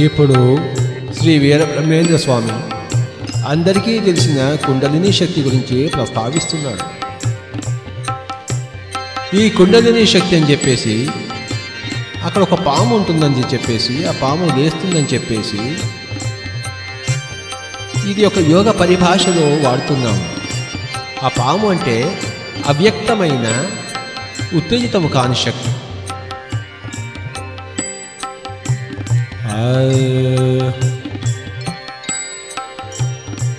ఇప్పుడు శ్రీ వీరబ్రహ్మేంద్ర స్వామి అందరికీ తెలిసిన కుండలిని శక్తి గురించి ప్రస్తావిస్తున్నాడు. ఈ కుండలిని శక్తి అని చెప్పేసి అక్కడ ఒక పాము ఉంటుందని చెప్పేసి ఆ పాము లేస్తుందని చెప్పేసి ఇది ఒక యోగ పరిభాషలో వాడుతున్నాము. ఆ పాము అంటే అవ్యక్తమైన ఉత్తేజితము కాని శక్తి.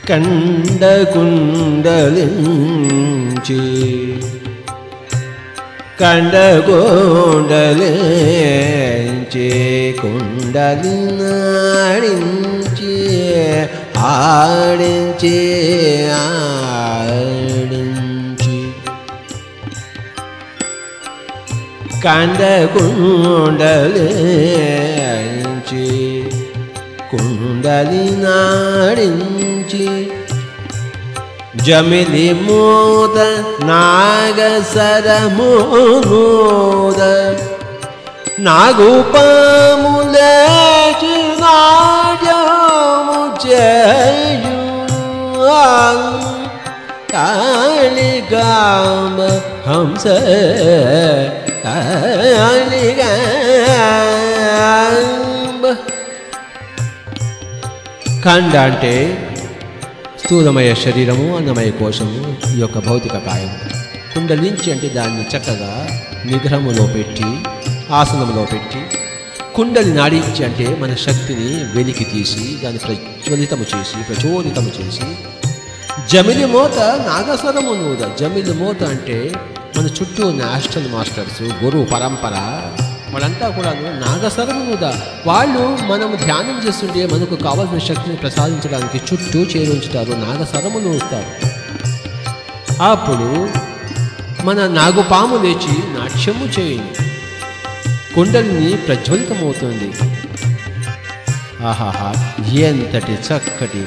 కండగుండలించి కండగోండలించి కుండలి నాడించి ఆడించి ఆడించి కండగుండలించి కుండలి నాడించి జమిలి మూద నాగసరమూద నాగుపాములేచి నాట్యము చేయు కాళిగామ. హంస కాళిగాంబ ఖండ అంటే స్థూలమయ శరీరము అన్నమయ కోశము ఈ యొక్క భౌతిక కాయం. కుండలించి అంటే దాన్ని చక్కగా నిగ్రహములో పెట్టి ఆసనములో పెట్టి కుండలి నాడించి అంటే మన శక్తిని వెలికి తీసి దాన్ని ప్రజ్వలితము చేసి ప్రచోదితము చేసి జమిలి మోత నాగస్వరము నూద జమిలి మోత అంటే మన చుట్టూ ఉన్న హాస్టల్ మాస్టర్స్ గురువు పరంపర వాళ్ళంతా కూడా నాగస్వరము వాళ్ళు మనము ధ్యానం చేస్తుంటే మనకు కావాల్సిన శక్తిని ప్రసాదించడానికి చుట్టూ చేరుంచుతారు నాగసరమును ఇస్తారు అప్పుడు మన నాగుపాము లేచి నాట్యము చేయండి కుండలిని ప్రజ్వలితమవుతుంది. ఆహాహా ఎంతటి చక్కటి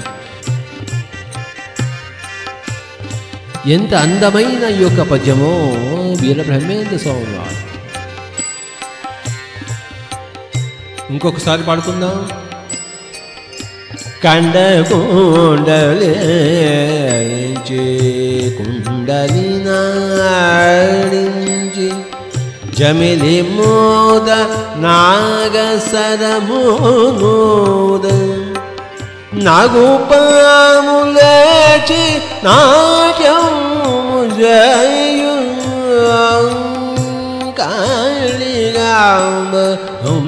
ఎంత అందమైన ఈ యొక్క పద్యమో వీరబ్రహ్మేంద్ర స్వామి వారు ఇంకొకసారి పాడుకుందాం. కండకుండలించి కుండలి నాడించి జమిలి మోద నాగసరమోద నాగుపాములేచి నాట్యము జయు కాళిగాంబ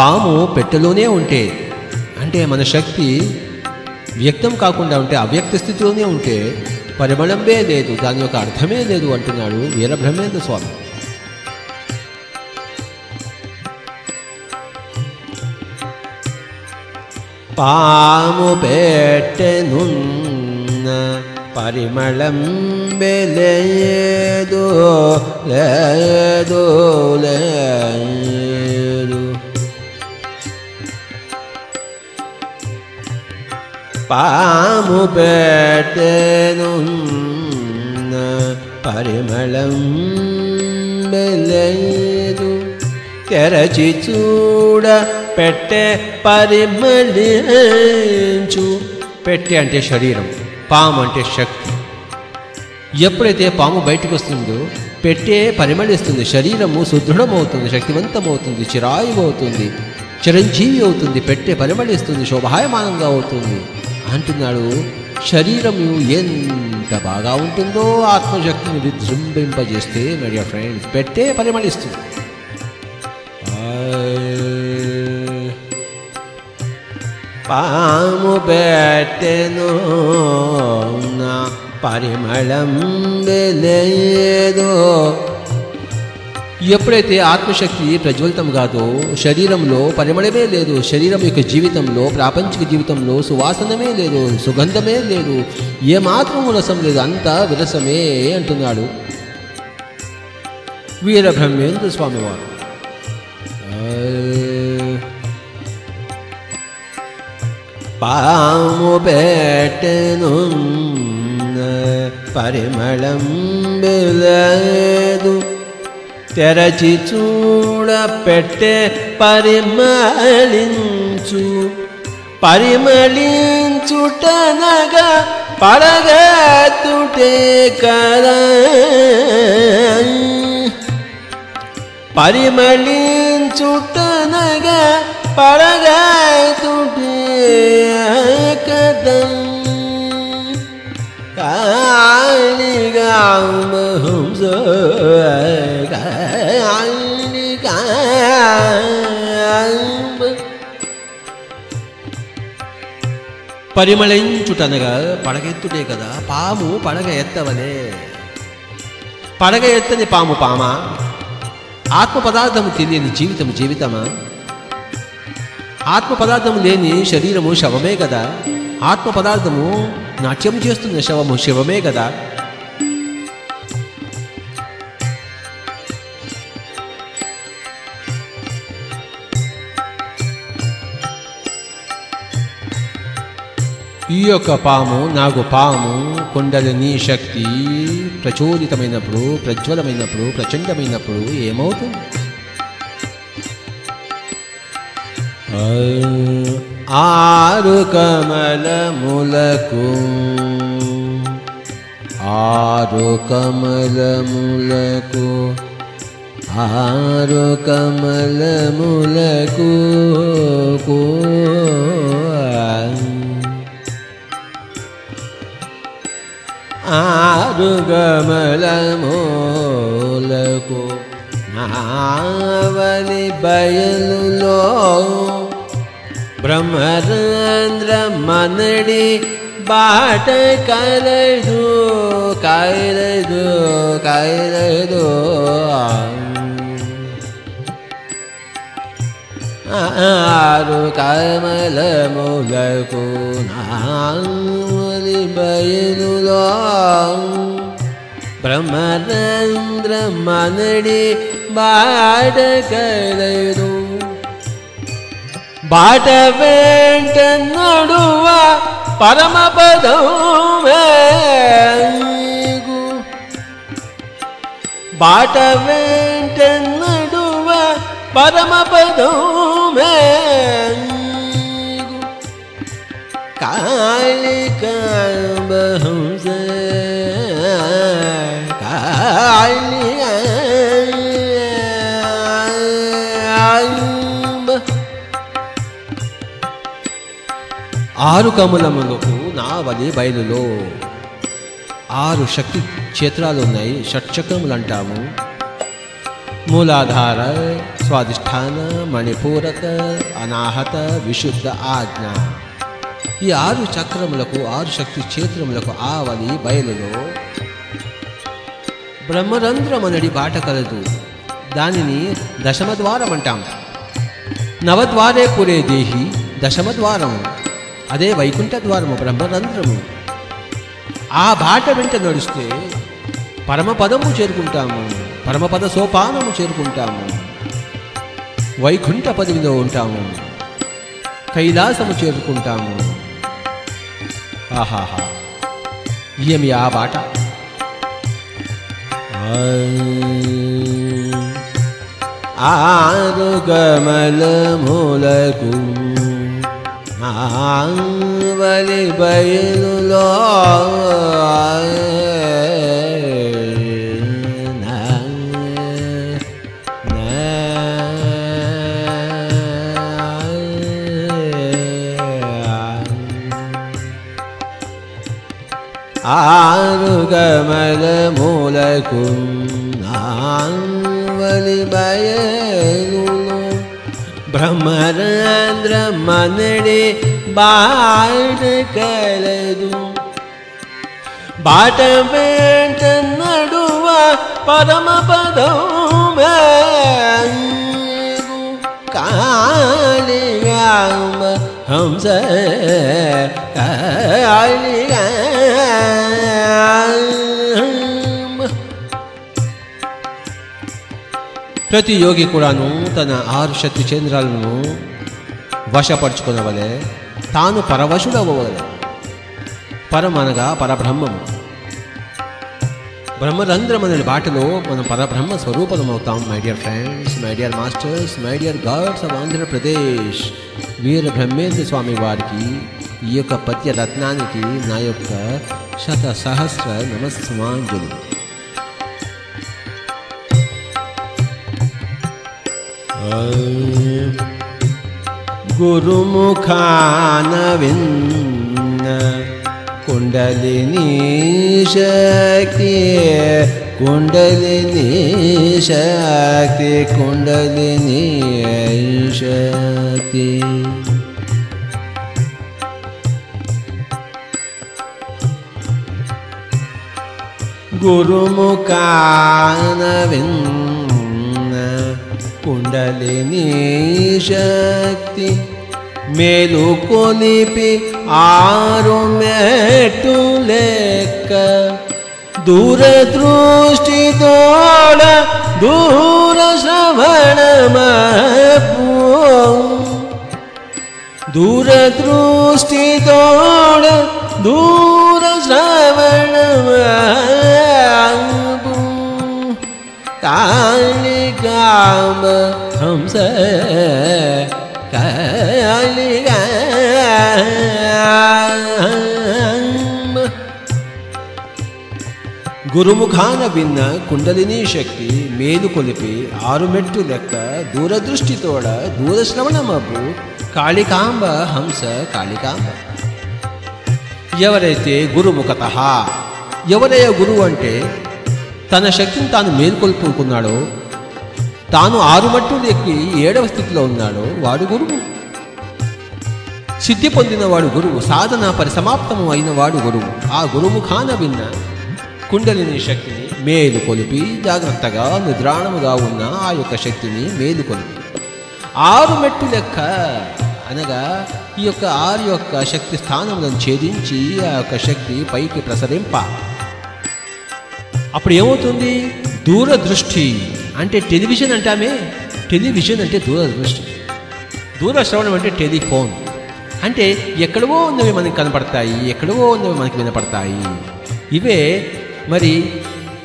పాము పెట్టెలోనే ఉంటే అంటే మన శక్తి వ్యక్తం కాకుండా ఉంటే అవ్యక్త స్థితిలోనే ఉంటే పరిమళంబే లేదు దాని యొక్క అర్థమే లేదు అంటున్నాడు వీరబ్రహ్మేంద్ర స్వామి. పాము పెట్టెనున్న పరిమళం లేదు లేదు లేదు. పాము పెట్టెనున్న పరిమళం లేదు తెరచి చూడ పెట్టే పరిమళించు. పెట్టే అంటే శరీరం పాము అంటే శక్తి. ఎప్పుడైతే పాము బయటకు వస్తుందో పెట్టే పరిమళిస్తుంది శరీరము సుదృఢమవుతుంది శక్తివంతమవుతుంది చిరాయువవుతుంది చిరంజీవి అవుతుంది పెట్టే పరిమళిస్తుంది శోభాయమానంగా అవుతుంది. అంటున్నాడు శరీరము ఎంత బాగా ఉంటుందో ఆత్మశక్తిని విజృంభింపజేస్తే మై డియర్ ఫ్రెండ్స్ పెట్టే పరిమళిస్తుంది పాము పెట్టెను నా పరిమళం లేదు ఎప్పుడైతే ఆత్మశక్తి ప్రజ్వలితం కాదో శరీరంలో పరిమళమే లేదు. శరీరం యొక్క జీవితంలో ప్రాపంచిక జీవితంలో సువాసనమే లేదు సుగంధమే లేదు ఏమాత్రం రసం లేదు అంతా విరసమే అంటున్నాడు వీరబ్రహ్మేంద్ర స్వామివారు. పాము పెట్టెను పరిమళం లేదు. తెరచి చూడ పెట్టే పరిమళించు పరిమళించుటనగా పడగతుటే కదా పరిమళించుటనగా పడగతుటే కదం కాళిగామహంస పరిమళించుటనగా పడగెత్తుటే కదా పాము పడగ ఎత్తవలే పడగ ఎత్తని పాము పామ ఆత్మ పదార్థము తెలియని జీవితం జీవితమా ఆత్మ పదార్థము లేని శరీరము శవమే కదా ఆత్మ పదార్థము నాట్యం చేస్తున్న శవము శివమే కదా ఈ యొక్క పాము నాకు పాము కుండలిని శక్తి ప్రచోదితమైనప్పుడు ప్రజ్వలమైనప్పుడు ప్రచండమైనప్పుడు ఏమవుతుంది? ఆరు కమలములకు ఆరు కమలములకు ఆరు కమలములకు ఆరుగమలములకు నావలి బయలులో బ్రహ్మరంద్ర మనడి బాట కలదు కలదు కలదు ఆరు కమలములకు నాలి బయలులో బ్రహ్మరంధ్ర మనడి బాట కలదు బాట వెంట నడువ పరమ పదము బాట వెంట నడువ పరమ పదము ఆరు కమలములకు నావలి బయలులో. ఆరు శక్తి క్షేత్రాలు ఉన్నాయి షట్చక్రములు అంటాము. మూలాధార స్వాధిష్టాన మణిపూరక అనాహత విశుద్ధ ఆజ్ఞ. ఈ ఆరు చక్రములకు ఆరు శక్తి క్షేత్రములకు ఆవలి బయలులో బ్రహ్మరంధ్రమనడి బాట కలదు. దానిని దశమద్వారం అంటాం నవద్వారే పురే దేహి దశమద్వారము. అదే వైకుంఠ ద్వారము బ్రహ్మరంధ్రము. ఆ బాట వెంట నడిస్తే పరమపదము చేరుకుంటాము. పరమపద సోపానము చేరుకుంటాము. వైకుంఠ పదవిలో ఉంటాము. కైలాసము చేరుకుంటాము. ఆహాహా. ఏమి ఆ బాట. ఆరు కమల మూలకు వలి బయలులో బ్రహ్మరంధ్ర మనడి బాట కలదు బాట వెంట నడువ పరమ పదమే కాళిగామ హంస కాళిగామ ప్రతి యోగి కూడాను తన ఆరు శక్తి కేంద్రాలను వశపరుచుకునవలే తాను పరవశుడవ్వవలే. పరమనగా పరబ్రహ్మము. బ్రహ్మరంధ్రం అనే బాటలో మనం పరబ్రహ్మ స్వరూపం అవుతాం my dear friends my dear masters my dear gods of Andhra Pradesh Veera Brahmendra Swami వారికి ఈ యొక్క పద్య రత్నానికి నా యొక్క శత సహస్ర నమస్మాంజులు गुरुमुखानीन कुण्डलिनीशक्ति कुण्डलिनी शक्ति कुण्डलिनीषति गुरुमुखानीन కుండలిని శక్తి మేలు కొలిపి ఆరు మెట్టు లెక్క దూరదృష్టి తోడ దూర శ్రవణమపు దూరదృష్టి హంస గురుముఖాన విన్న కుండలినీ శక్తి మేలు కొలిపి ఆరుమెట్టు లెక్క దూరదృష్టితోడ దూరశ్రవణమపు కాళికాంబ హంస కాళికాంబ ఎవరైతే గురుముఖత ఎవరయ్య గురువు అంటే తన శక్తిని తాను మేల్కొల్పుకున్నాడో తాను ఆరు మట్టులు ఎక్కి ఏడవ స్థితిలో ఉన్నాడో వాడు గురువు. సిద్ధి పొందిన వాడు గురువు సాధన పరిసమాప్తము అయిన వాడు గురువు. ఆ గురుముఖాన విన్న కుండలిని శక్తిని మేలు కొలిపి జాగ్రత్తగా నిద్రాణముగా ఉన్న ఆ యొక్క శక్తిని మేలు కొలిపి ఆరు మెట్టు లెక్క అనగా ఈ యొక్క ఆరు యొక్క శక్తి స్థానములను ఛేదించి ఆ యొక్క శక్తి పైకి ప్రసరింప. అప్పుడు ఏమవుతుంది దూరదృష్టి అంటే టెలివిజన్ అంటామే టెలివిజన్ అంటే దూరదృష్టి. దూరశ్రవణం అంటే టెలిఫోన్. అంటే ఎక్కడవో ఉన్నవి మనకి కనపడతాయి ఎక్కడవో ఉన్నవి మనకి వినపడతాయి. ఇవే మరి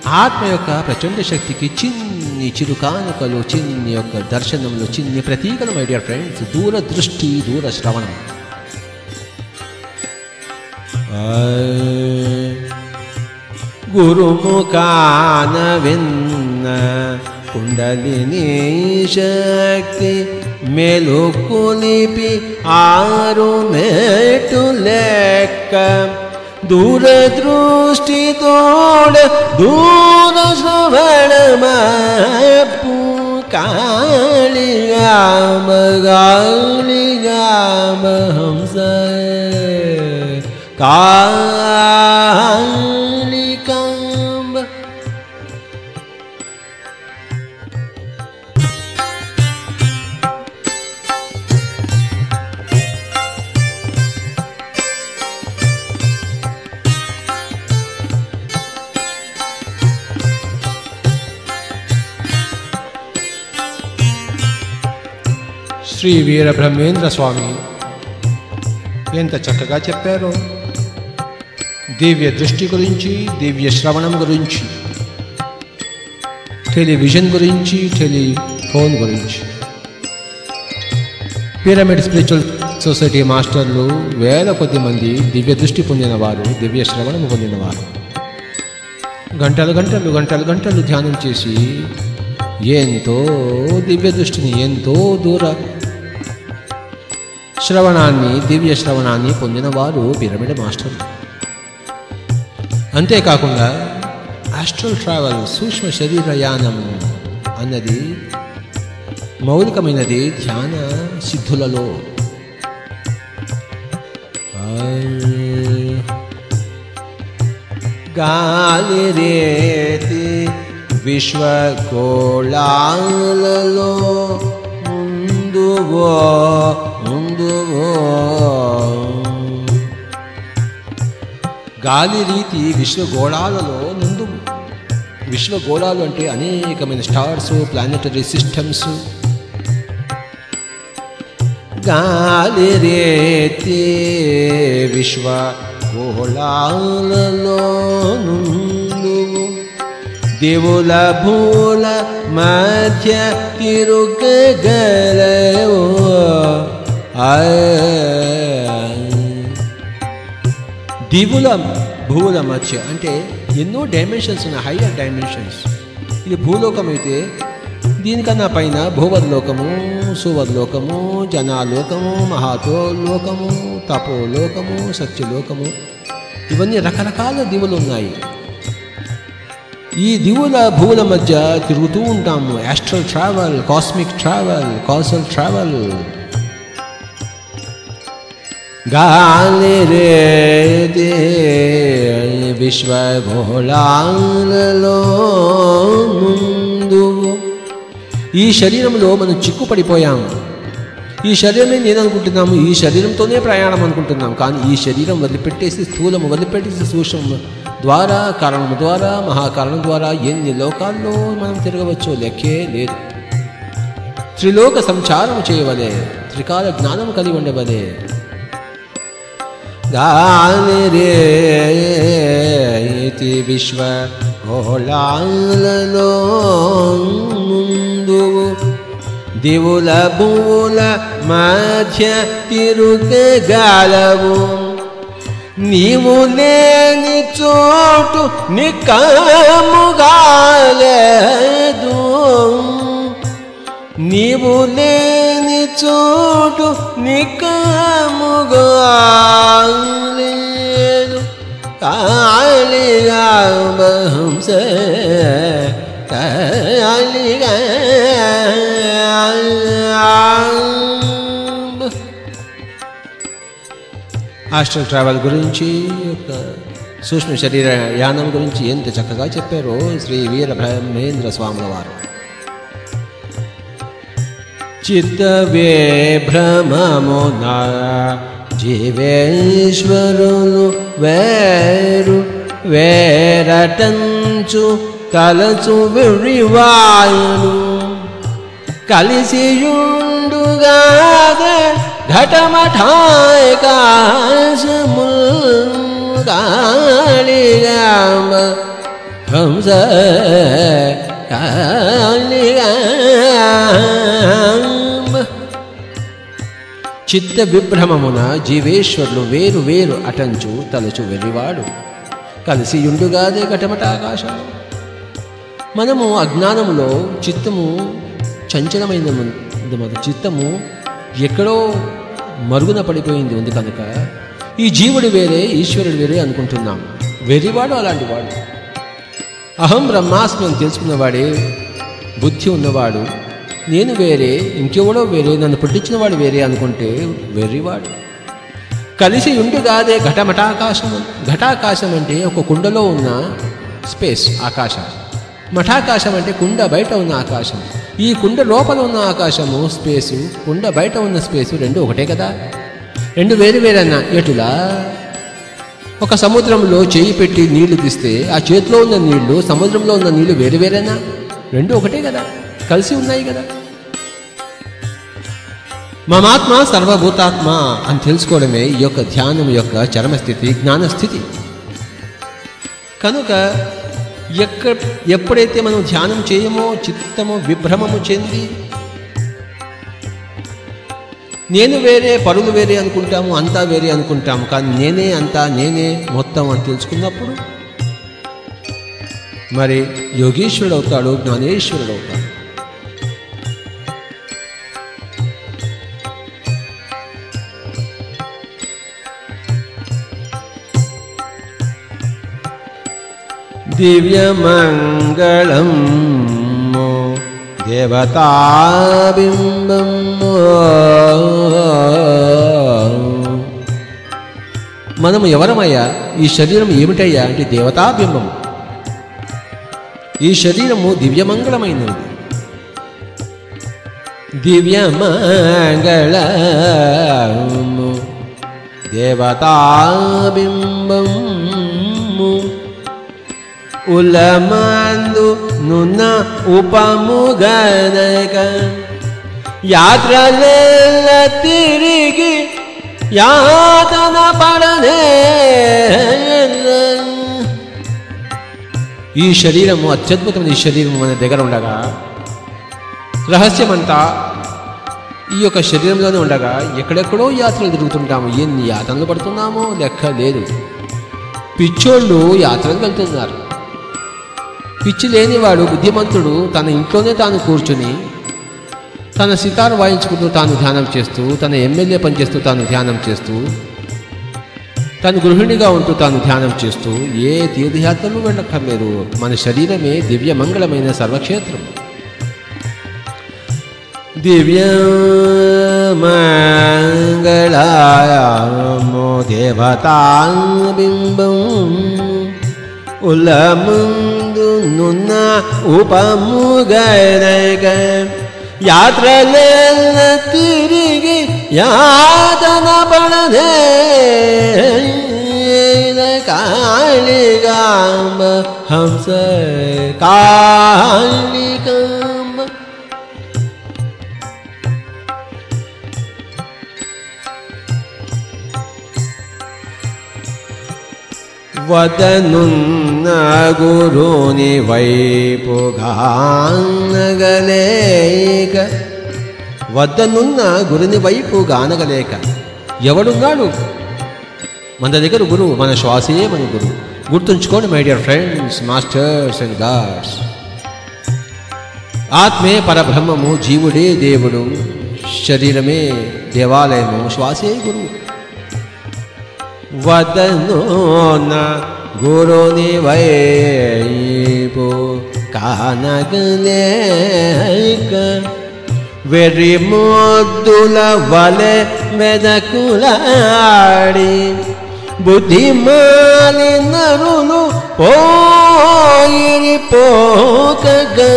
ఆత్మ యొక్క ప్రచండ శక్తికి చిన్ని చిరుకానుకలు చిన్ని యొక్క దర్శనంలో చిన్ని ప్రతీకలు మై డియర్ ఫ్రెండ్స్ దూరదృష్టి దూర శ్రవణం గురుముఖాన విన్న కుండలిని శక్తి మెలుకులిపి ఆరు మేటు లెక్క దూరదృష్టి తోడ దూర శ్రవణమపు కాళిగామ గాళిగామ హంస కాళికాంబ శ్రీ వీర బ్రహ్మేంద్ర స్వామి. ఎంత చక్కగా చెప్పారో. దివ్య దృష్టి గురించి దివ్య శ్రవణం గురించి టెలివిజన్ గురించి టెలిఫోన్ గురించి. పిరమిడ్ స్పిరిచువల్ సొసైటీ మాస్టర్లు వేల కొద్ది మంది దివ్య దృష్టి పొందినవారు దివ్య శ్రవణం పొందినవారు. గంటలు గంటలు గంటలు గంటలు ధ్యానం చేసి ఎంతో దివ్య దృష్టిని ఎంతో దూర శ్రవణాన్ని దివ్య శ్రవణాన్ని పొందినవారు పిరమిడ్ మాస్టర్లు అంతేకాకుండా ఆస్ట్రల్ ట్రావెల్ సూక్ష్మ శరీరయానం అన్నది మౌలికమైనది ధ్యాన సిద్ధులలో. గాలి రేతి విశ్వగోళాలలో ముందువో ముందువో గాలి రీతి విశ్వగోళాలలో ముందు విశ్వగోళాలు అంటే అనేకమైన స్టార్స్ ప్లానెటరీ సిస్టమ్స్. గాలి రేతి విశ్వ గోళాలలో దేవుల భూల మధ్య తిరుగగలవు. దివుల భూల మధ్య అంటే ఎన్నో డైమెన్షన్స్ ఉన్నాయి హైయర్ డైమెన్షన్స్ ఇది భూలోకం అయితే దీనికన్నా పైన భూవద్లోకము సువద్లోకము జనాలోకము మహాతోలోకము తపోలోకము సత్యలోకము. ఇవన్నీ రకరకాల దివులు ఉన్నాయి. ఈ దివుల భూల మధ్య తిరుగుతూ ఉంటాము. Astral travel cosmic travel causal travel గాలి రే విశ్వగోళాలలో ముందు ఈ శరీరంలో మనం చిక్కుపడిపోయాం. ఈ శరీరమే నేను అనుకుంటున్నాము ఈ శరీరంతోనే ప్రయాణం అనుకుంటున్నాం. కానీ ఈ శరీరం వదిలిపెట్టేసి స్థూలము వదిలిపెట్టేసి సూక్ష్మం ద్వారా కారణం ద్వారా మహాకారణం ద్వారా ఎన్ని లోకాల్లో మనం తిరగవచ్చో లెక్కే లేదు. త్రిలోక సంచారం చేయవలే త్రికాల జ్ఞానం కలిగి ఉండవలే. గాలి రేతి విశ్వ గోళాలలో ముందు దివుల భూల మధ్య తిరుగగలవు నీవు లేని చోటు నికముగాలేదు నీవు లేని చోటు నిక్కముగాలేదు కాళిగా బహంస కాళిగా హాస్టల్ ట్రావెల్ గురించి సూక్ష్మ శరీర యానం గురించి ఎంత చక్కగా చెప్పారో శ్రీ వీర బ్రహ్మేంద్ర స్వాముల వారు. చిత్తవే భ్రమమున జీవేశ్వరులు వేరు వేరటంచు తలచు విడివాయును కలిసియుండుగాదే ఘటమఠాయ కాశముగాళిగామ హంస కాళిగా చిత్త విభ్రమమున జీవేశ్వరులు వేరు వేరు అటంచు తలచు వెలివాడు. కలిసి యుండుగాదే ఘటమట ఆకాశం. మనము అజ్ఞానములో చిత్తము చంచలమైన మన చిత్తము ఎక్కడో మరుగున పడిపోయింది ఉంది కనుక ఈ జీవుడు వేరే ఈశ్వరుడు వేరే అనుకుంటున్నాం. వెర్రివాడు అలాంటి వాడు. అహం బ్రహ్మాస్మి అని తెలుసుకున్నవాడే బుద్ధి ఉన్నవాడు నేను వేరే ఇంకెవడో వేరే నన్ను పుట్టించిన వాడు వేరే అనుకుంటే వెర్రివాడు. కలిసి ఉండుగాదే ఘటమఠాకాశం. ఘటాకాశం అంటే ఒక కుండలో ఉన్న స్పేస్ ఆకాశం. మఠాకాశం అంటే కుండ బయట ఉన్న ఆకాశం. ఈ కుండ లోపల ఉన్న ఆకాశము స్పేసు కుండ బయట ఉన్న స్పేసు రెండు ఒకటే కదా? రెండు వేరు వేరన్నా ఎటులా? ఒక సముద్రంలో చేయి పెట్టి నీళ్ళు తీస్తే ఆ చేతిలో ఉన్న నీళ్ళు సముద్రంలో ఉన్న నీళ్ళు వేరు వేరేనా రెండు ఒకటే కదా? కలిసి ఉన్నాయి కదా. మమాత్మ సర్వభూతాత్మ అని తెలుసుకోవడమే ఈ యొక్క ధ్యానం యొక్క చరమస్థితి జ్ఞానస్థితి. కనుక ఎక్క ఎప్పుడైతే మనం ధ్యానం చేయమో చిత్తము విభ్రమము చెంది నేను వేరే పరులు వేరే అనుకుంటాము అంతా వేరే అనుకుంటాము కానీ నేనే అంతా నేనే మొత్తం అని తెలుసుకున్నప్పుడు మరి యోగీశ్వరుడు అవుతాడు జ్ఞానేశ్వరుడు అవుతాడు. దివ్యమంగళం దేవతాబింబం మనము ఎవరమయ్యా? ఈ శరీరం ఏమిటయ్యా? అంటే దేవతాబింబం ఈ శరీరము దివ్యమంగళమైనది. దివ్యమంగళము. దేవతాబింబము. ఉలమాందు నున్న ఉపముగనక యాత్రలెల్ల తిరిగి యాతన పడనే ఈ శరీరము అత్యద్భుతమైన ఈ శరీరము మన దగ్గర ఉండగా రహస్యమంతా ఈ యొక్క శరీరంలోనే ఉండగా ఎక్కడెక్కడో యాత్రలు తిరుగుతుంటాము ఎన్ని యాత్రలు పడుతున్నామో లెక్క లేదు పిచ్చోళ్ళు యాత్రలు వెళ్తున్నారు పిచ్చి లేనివాడు బుద్ధిమంతుడు తన ఇంట్లోనే తాను కూర్చుని తన సితారు వాయించుకుంటూ తాను ధ్యానం చేస్తూ తన ఎమ్మెల్యే పనిచేస్తూ తాను ధ్యానం చేస్తూ తను గృహిణిగా ఉంటూ తాను ధ్యానం చేస్తూ ఏ తీర్థయాత్రలు వెళ్ళక్కర్లేదు. మన శరీరమే దివ్యమంగళమైన సర్వక్షేత్రం. దివ్యమంగళాయమో దేవతాబింబం ఉలముందు నున్న ఉపముగనక యాత్రలెల్ల తిరిగి యాతన పడదే కాళిగాంబ హంస కాళికాంబ వదనున్న గురుని వైపుగానగలేక వద్దనున్న గురుని వైపు గానగలేక. ఎవడున్నాడు? మన దగ్గర గురువు మన శ్వాసే మన గురువు. గుర్తుంచుకోండి my dear friends masters and gods ఆత్మే పరబ్రహ్మము జీవుడే దేవుడు. శరీరమే దేవాలయము శ్వాసే గురువు. వదనోన గురుని వైపు కానగలేక వెర్రి మొద్దుల వలె మెదకులాడి బుద్ధిమాలి నరులు పోయిరి పోకగా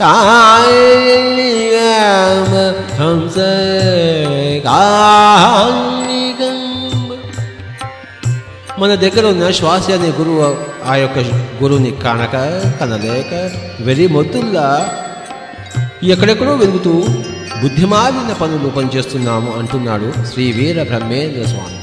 కాళిగామ హంస కాళిగం మన దగ్గర ఉన్న శ్వాస అనే గురువు ఆ యొక్క గురువుని కానక కనలేక వెర్రి మొద్దుల్లా ఎక్కడెక్కడో వెలుగుతూ బుద్ధిమాలిన పనులు పనిచేస్తున్నాము అంటున్నాడు శ్రీ వీర బ్రహ్మేంద్ర స్వామి.